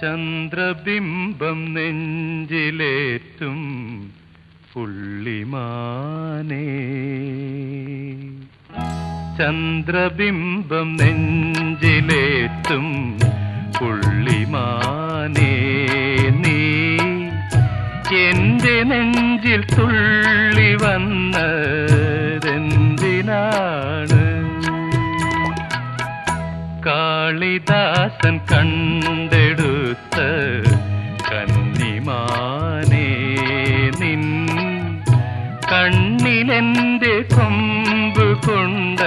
ചന്ദ്രബിംബം നെഞ്ചിലേറ്റും പുള്ളിമാനേ. ചന്ദ്രബിംബം നെഞ്ചിലേറ്റും പുള്ളിമാനേ നീ. എന്റെ നെഞ്ചിൽ തുള്ളി വന്നതെന്തിനാണ് കാളിദാസൻ കണ്ടെടുത്ത കന്നിമാനേ നിൻ കണ്ണിലെന്റെ കൊമ്പ് കൊണ്ടതെങ്ങിനാണ്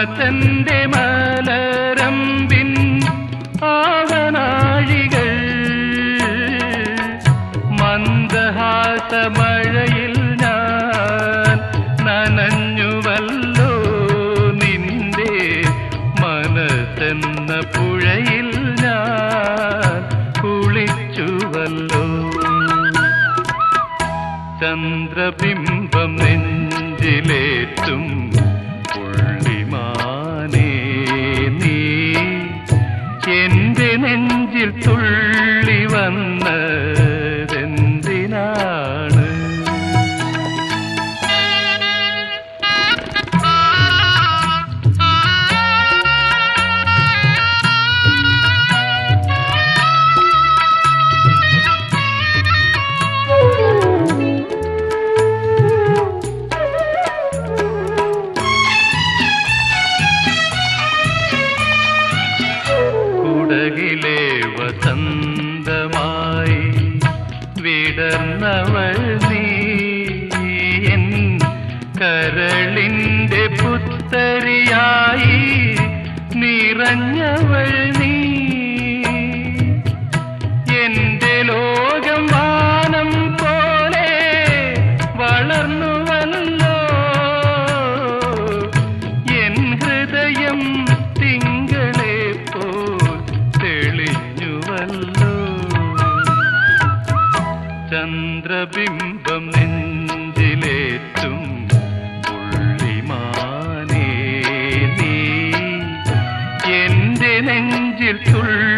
മന്മഥന്റെ മലരമ്പിൻ ആവനാഴികൾ മന്ദഹാസമഴയിൽ ഞാൻ നനഞ്ഞുവല്ലോ നിന്റെ മനസ്സെന്ന പുഴയിൽ ഞാൻ കുളിച്ചുവല്ലോ. ചന്ദ്രബിംബം എന്റെ നെഞ്ചിൽ തുള്ളി വന്നതെന്തിനാണ് വിടർന്നവൾ നീ എൻ കരളിന്റെ പുത്തരിയായി നിറഞ്ഞവൾ നീ. ചന്ദ്രബിംബം നെഞ്ചിലേറ്റും പുള്ളിമാനേ നീ. എന്റെ നെഞ്ചിൽ തുള്ളി